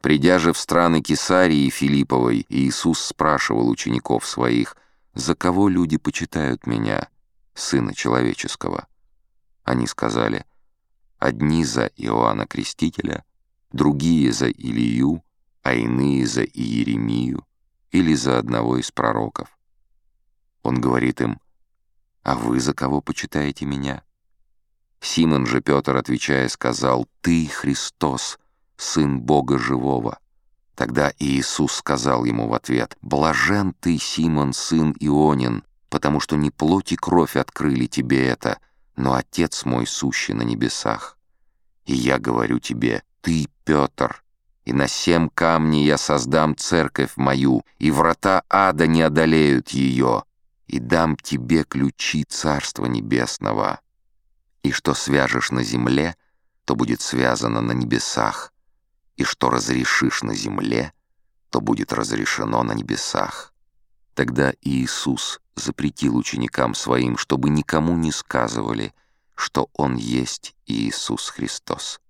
Придя же в страны Кесарии Филипповой, Иисус спрашивал учеников своих, «За кого люди почитают меня, Сына Человеческого?» Они сказали, «Одни за Иоанна Крестителя, другие за Илию, а иные за Иеремию или за одного из пророков». Он говорит им, «А вы за кого почитаете меня?» Симон же Петр, отвечая, сказал, «Ты, Христос, Сын Бога Живого». Тогда Иисус сказал ему в ответ, «Блажен ты, Симон, сын Ионин, потому что не плоть и кровь открыли тебе это, но Отец мой сущий на небесах. И я говорю тебе, ты, Петр, и на семь камней я создам церковь мою, и врата ада не одолеют ее, и дам тебе ключи Царства Небесного. И что свяжешь на земле, то будет связано на небесах, и что разрешишь на земле, то будет разрешено на небесах. Тогда Иисус запретил ученикам своим, чтобы никому не сказывали, что Он есть Иисус Христос.